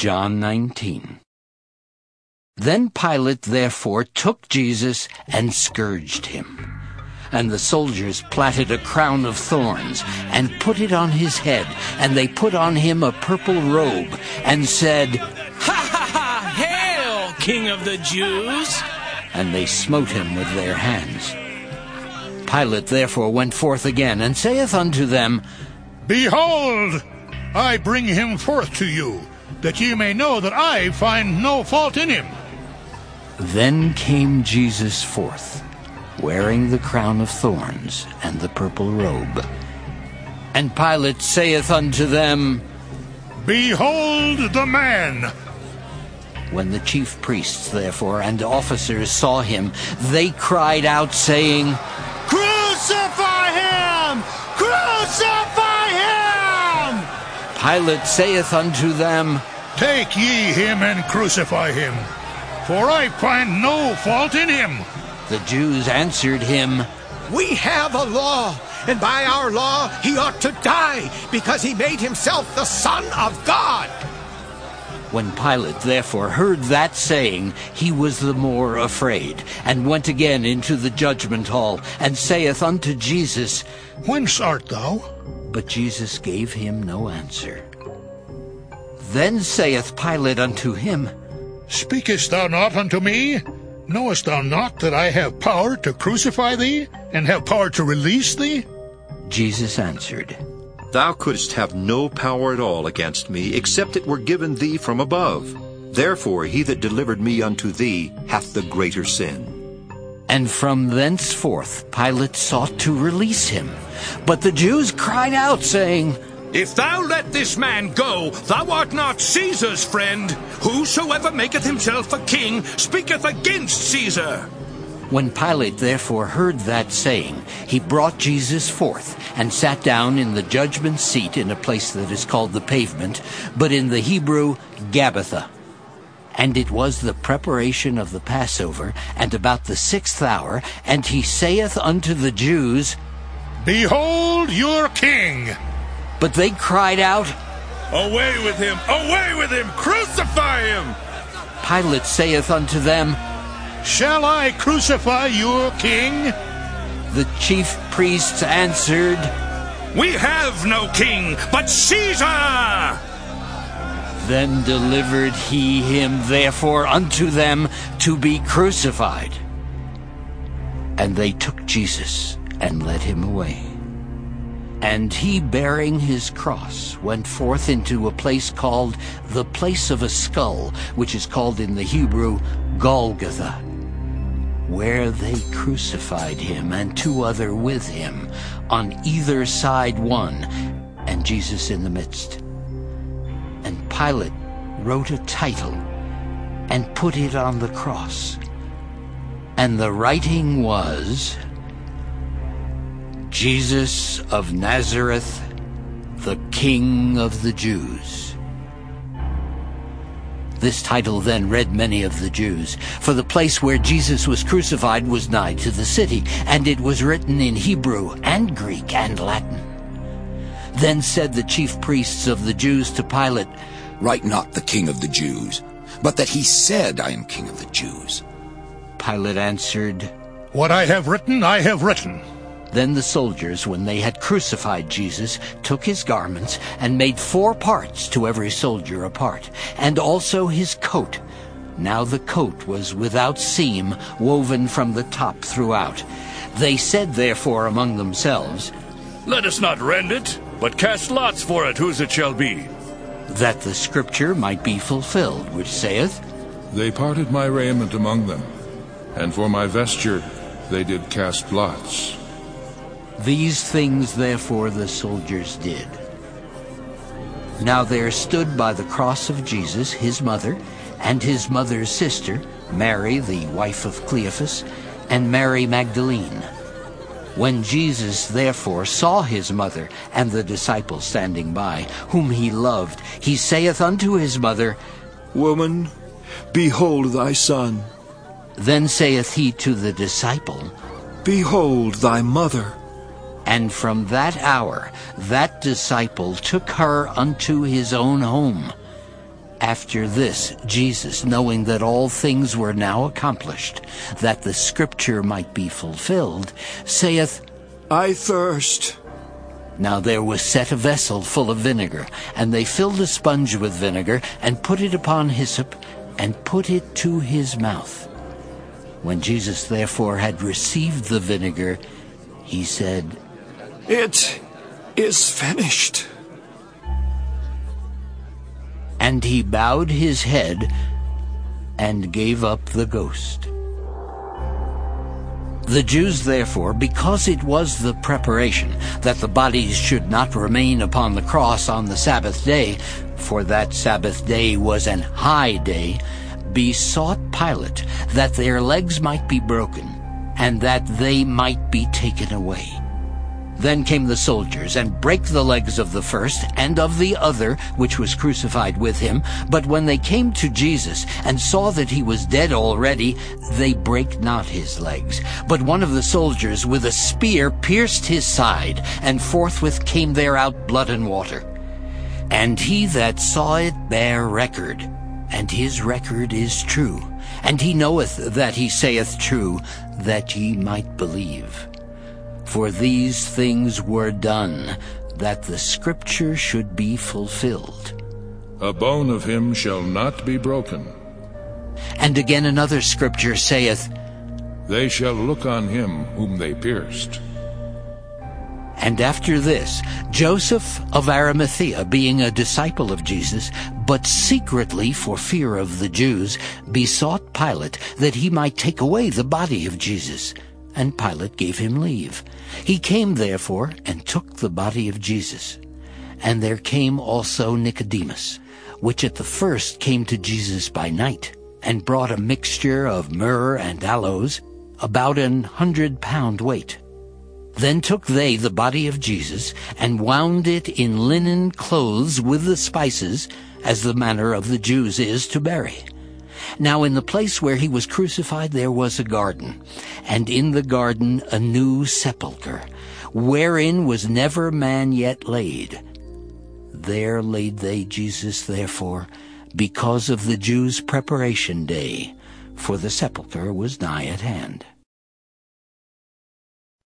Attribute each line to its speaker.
Speaker 1: John 19. Then Pilate therefore took Jesus and scourged him. And the soldiers platted a crown of thorns and put it on his head, and they put on him a purple robe and said,
Speaker 2: Ha ha ha! Hail, King of the Jews!
Speaker 1: And they smote him with their hands. Pilate therefore went forth again and saith unto them,
Speaker 3: Behold, I bring him forth to you, that ye may know that I find no fault in him.
Speaker 1: Then came Jesus forth, wearing the crown of thorns and the purple robe. And Pilate saith unto them,
Speaker 3: Behold the man!
Speaker 1: When the chief priests, therefore, and officers saw him, they cried out, saying,
Speaker 4: Crucify him! Crucify him!
Speaker 1: Pilate saith unto them,
Speaker 3: Take ye him and crucify him, for I find no fault in him.
Speaker 1: The Jews answered him,
Speaker 4: We have a law, and by our law he ought to die, because he made himself the Son of God.
Speaker 1: When Pilate therefore heard that saying, he was the more afraid, and went again into the judgment hall, and saith unto Jesus,
Speaker 3: Whence art thou?
Speaker 1: But Jesus gave him no answer. Then saith Pilate unto him,
Speaker 3: Speakest thou not unto me? Knowest thou not that I have power to crucify thee, and have power to release thee?
Speaker 1: Jesus answered,
Speaker 5: Thou couldst have no power at all against me, except it were given thee from above. Therefore he that delivered me unto thee hath the greater sin.
Speaker 1: And from thenceforth Pilate sought to release him. But the Jews cried out, saying,
Speaker 2: If thou let this man go, thou art not Caesar's friend. Whosoever maketh himself a king speaketh against Caesar.
Speaker 1: When Pilate therefore heard that saying, he brought Jesus forth, and sat down in the judgment seat in a place that is called the pavement, but in the Hebrew Gabbatha. And it was the preparation of the Passover, and about the sixth hour, and he saith unto the Jews,
Speaker 3: Behold your king!
Speaker 1: But they cried out,
Speaker 2: Away with him! Away with him! Crucify him!
Speaker 1: Pilate saith unto them,
Speaker 3: Shall I crucify your king?
Speaker 1: The chief priests answered,
Speaker 2: We have no king but Caesar!
Speaker 1: Then delivered he him therefore unto them to be crucified. And they took Jesus and led him away. And he, bearing his cross, went forth into a place called the place of a skull, which is called in the Hebrew Golgotha, where they crucified him and two other with him, on either side one, and Jesus in the midst. And Pilate wrote a title and put it on the cross. And the writing was, Jesus of Nazareth, the King of the Jews. This title then read many of the Jews, for the place where Jesus was crucified was nigh to the city, and it was written in Hebrew and Greek and Latin. Then said the chief priests of the Jews to Pilate,
Speaker 6: Write not the King of the Jews, but that he said, I am King of the Jews.
Speaker 1: Pilate answered,
Speaker 3: What I have written, I have written.
Speaker 1: Then the soldiers, when they had crucified Jesus, took his garments and made four parts to every soldier a part, and also his coat. Now the coat was without seam, woven from the top throughout. They said therefore among themselves,
Speaker 7: Let us not rend it, but cast lots for it, whose it shall be.
Speaker 1: that the scripture might be fulfilled, which saith,
Speaker 8: They parted my raiment among them, and for my vesture they did cast lots.
Speaker 1: These things therefore the soldiers did. Now there stood by the cross of Jesus his mother, and his mother's sister, Mary, the wife of Cleophas, and Mary Magdalene. When Jesus therefore saw his mother and the disciple standing by, whom he loved, he saith unto his mother,
Speaker 5: Woman, behold thy son.
Speaker 1: Then saith he to the disciple,
Speaker 5: Behold thy mother.
Speaker 1: And from that hour that disciple took her unto his own home. After this, Jesus, knowing that all things were now accomplished, that the scripture might be fulfilled, saith,
Speaker 6: I thirst.
Speaker 1: Now there was set a vessel full of vinegar, and they filled a sponge with vinegar, and put it upon hyssop, and put it to his mouth. When Jesus therefore had received the vinegar, he said,
Speaker 6: It is finished.
Speaker 1: And he bowed his head and gave up the ghost. The Jews, therefore, because it was the preparation that the bodies should not remain upon the cross on the Sabbath day, for that Sabbath day was an high day, besought Pilate that their legs might be broken, and that they might be taken away. Then came the soldiers, and brake the legs of the first, and of the other, which was crucified with him. But when they came to Jesus, and saw that he was dead already, they brake not his legs. But one of the soldiers with a spear pierced his side, and forthwith came there out blood and water. And he that saw it bare record, and his record is true. And he knoweth that he saith true, that ye might believe. For these things were done, that the scripture should be fulfilled.
Speaker 8: A bone of him shall not be broken.
Speaker 1: And again another scripture saith,
Speaker 8: They shall look on him whom they pierced.
Speaker 1: And after this, Joseph of Arimathea, being a disciple of Jesus, but secretly for fear of the Jews, besought Pilate that he might take away the body of Jesus. And Pilate gave him leave. He came therefore and took the body of Jesus. And there came also Nicodemus, which at the first came to Jesus by night, and brought a mixture of myrrh and aloes, about an hundred pound weight. Then took they the body of Jesus, and wound it in linen clothes with the spices, as the manner of the Jews is to bury. Now in the place where he was crucified there was a garden, and in the garden a new sepulchre, wherein was never man yet laid. There laid they Jesus therefore, because of the Jews' preparation day, for the sepulchre was nigh at hand.